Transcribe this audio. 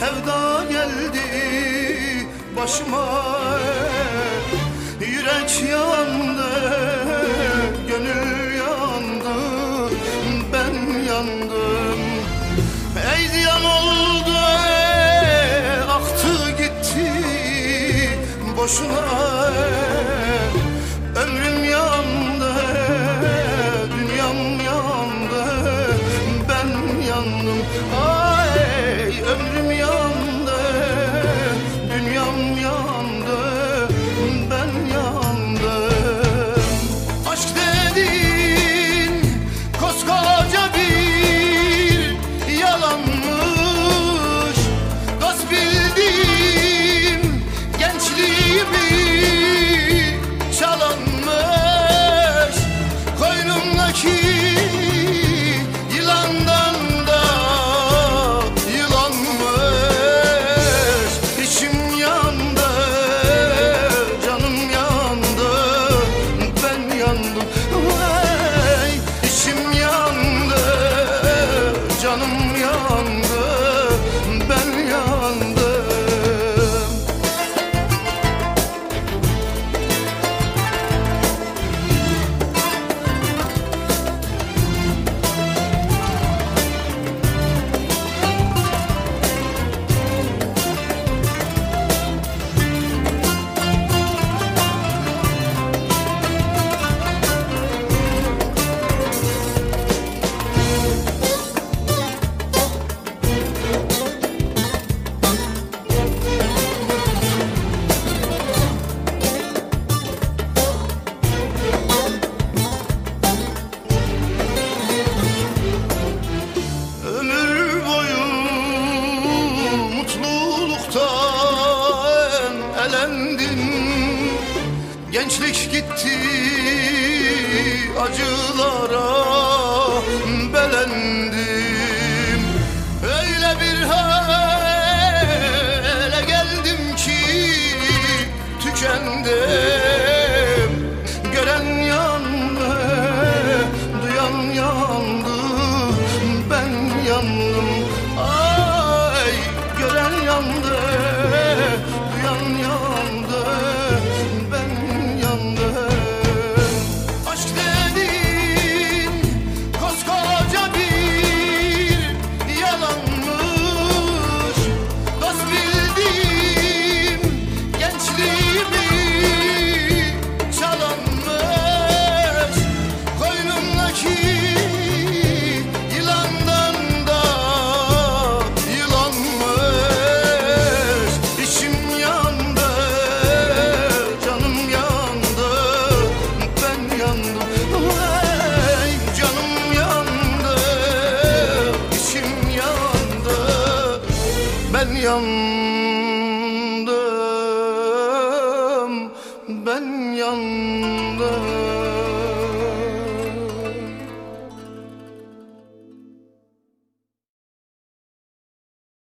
sevda geldi başıma. Yürek yandı, gönül yandı, ben yandım. Ey ziyan oldu, e, aktı gitti boşuna. yandı. Gençlik gitti acılara belendi. Ben yandım, ben yandım.